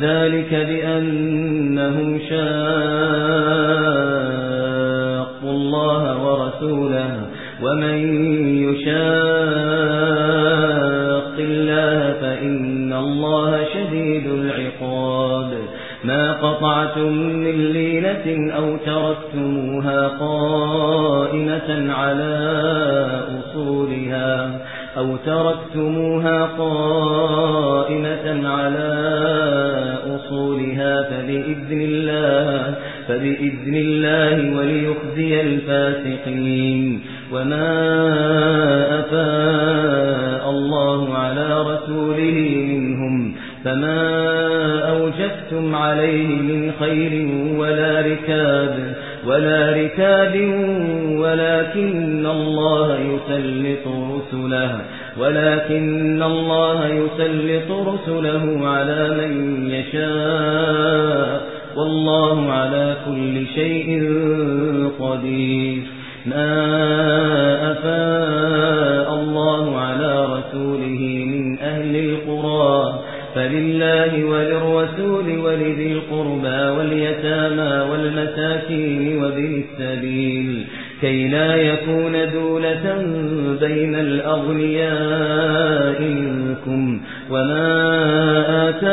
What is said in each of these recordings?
ذلك بأنهم شاقوا الله ورسوله ومن يشاق الله فإن الله شديد العقاب. ما قطعتم من ليلة أو تركتموها قائمة على أصولها أو تركتموها قائمة على فبإذن الله فبإذن الله وليخزي الفاسقين. وما أفاء الله على رسوله منهم فما أوجدتم عليه من خير ولا ركاب ولا ركاب ولكن الله يسلط رسله ولكن الله يسلط رسله على من شيء قدير. ما أفاء الله على رسوله من أهل القرى. فلله وللرسول ولذي القربى واليتامى والمساكين وبن السبيل. كي لا يكون دولة بين الأغنياء منكم. وما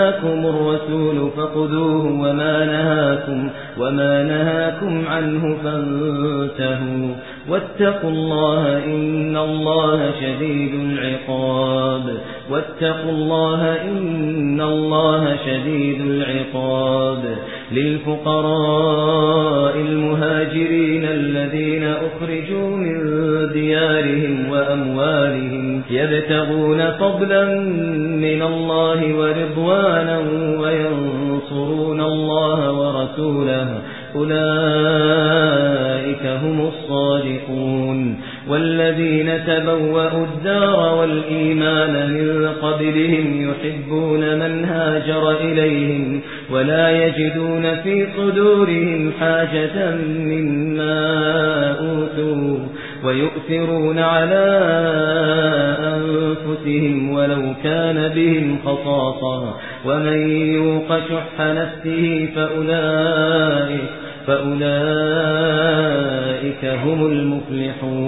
آتاكم الرسول فخذوه وما نهاكم وما نهاكم عنه فانتهوا واتقوا الله إن الله شديد العقاب واتقوا الله إن الله شديد العقاب للفقراء ديارهم وأموالهم يبتغون فضلا من الله ورضوانا وينصرون الله ورسوله. أولئك هم الصادقون. والذين تبوأوا الدار والإيمان من قبلهم يحبون من هاجر إليهم ولا يجدون في صدورهم حاجة مما أوتوا. ويؤثرون على أنفسهم ولو كان بهم خصاصة. ومن يوق شح نفسه فأولئك, فأولئك هم المفلحون.